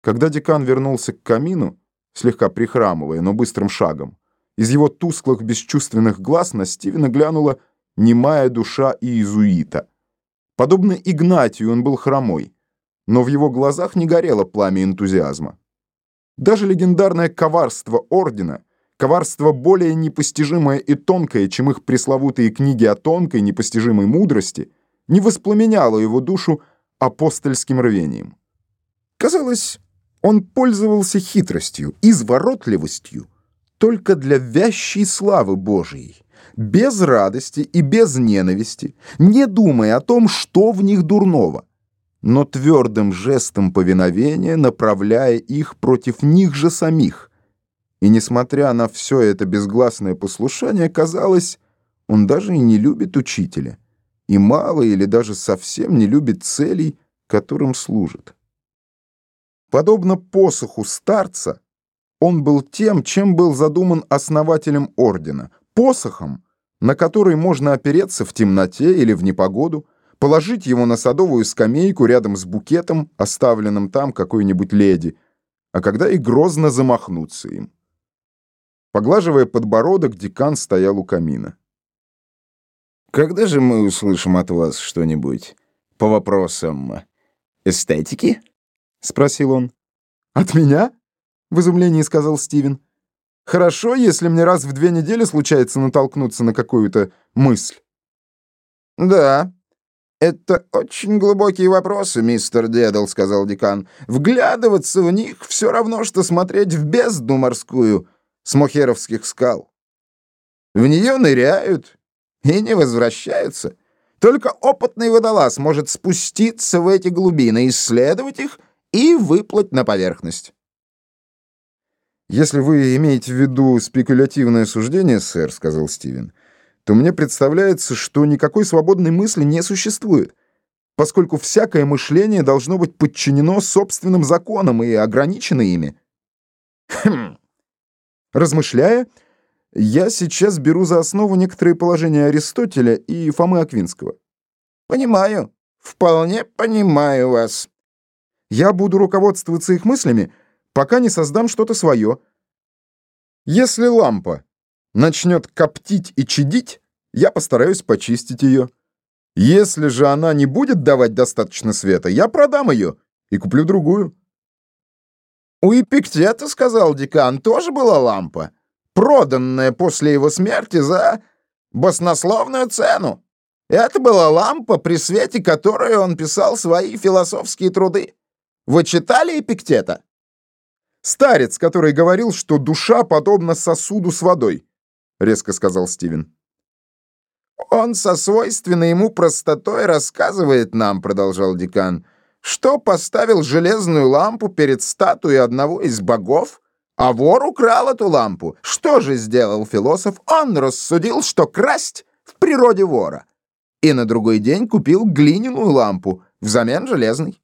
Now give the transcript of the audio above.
Когда декан вернулся к камину, слегка прихрамывая, но быстрым шагом, из его тусклых бесчувственных глаз на Стивена глянула немая душа иезуита. Подобно Игнатию он был хромой, но в его глазах не горело пламя энтузиазма. Даже легендарное коварство Ордена, коварство более непостижимое и тонкое, чем их пресловутые книги о тонкой, непостижимой мудрости, не воспламеняло его душу апостольским рвением. Казалось, он пользовался хитростью, изворотливостью только для вящей славы Божией, без радости и без ненависти, не думая о том, что в них дурного, но твердым жестом повиновения направляя их против них же самих. И несмотря на все это безгласное послушание, казалось, он даже и не любит учителя, и мало или даже совсем не любит целей, которым служит. Подобно посоху старца, он был тем, чем был задуман основателем ордена, посохом, на который можно опереться в темноте или в непогоду, положить его на садовую скамейку рядом с букетом, оставленным там какой-нибудь леди, а когда и грозно замахнуться им. Поглаживая подбородок, декан стоял у камина. «Когда же мы услышим от вас что-нибудь по вопросам эстетики?» — спросил он. «От меня?» — в изумлении сказал Стивен. «Хорошо, если мне раз в две недели случается натолкнуться на какую-то мысль». «Да, это очень глубокие вопросы, мистер Дедал», — сказал декан. «Вглядываться в них все равно, что смотреть в бездну морскую с мохеровских скал. В нее ныряют и не возвращаются. Только опытный водолаз может спуститься в эти глубины, исследовать их — и выплыть на поверхность. «Если вы имеете в виду спекулятивное суждение, сэр», — сказал Стивен, «то мне представляется, что никакой свободной мысли не существует, поскольку всякое мышление должно быть подчинено собственным законам и ограничено ими». Хм. Размышляя, я сейчас беру за основу некоторые положения Аристотеля и Фомы Аквинского. «Понимаю, вполне понимаю вас», я буду руководствоваться их мыслями, пока не создам что-то свое. Если лампа начнет коптить и чадить, я постараюсь почистить ее. Если же она не будет давать достаточно света, я продам ее и куплю другую. У Эпиктета, сказал декан, тоже была лампа, проданная после его смерти за баснословную цену. Это была лампа, при свете которой он писал свои философские труды. Вы читали Эпиктета? Старец, который говорил, что душа подобна сосуду с водой, резко сказал Стивен. Он со свойственной ему простотой рассказывает нам, продолжал декан, что поставил железную лампу перед статуей одного из богов, а вор украл эту лампу. Что же сделал философ? Он рассудил, что красть в природе вора. И на другой день купил глиняную лампу взамен железной.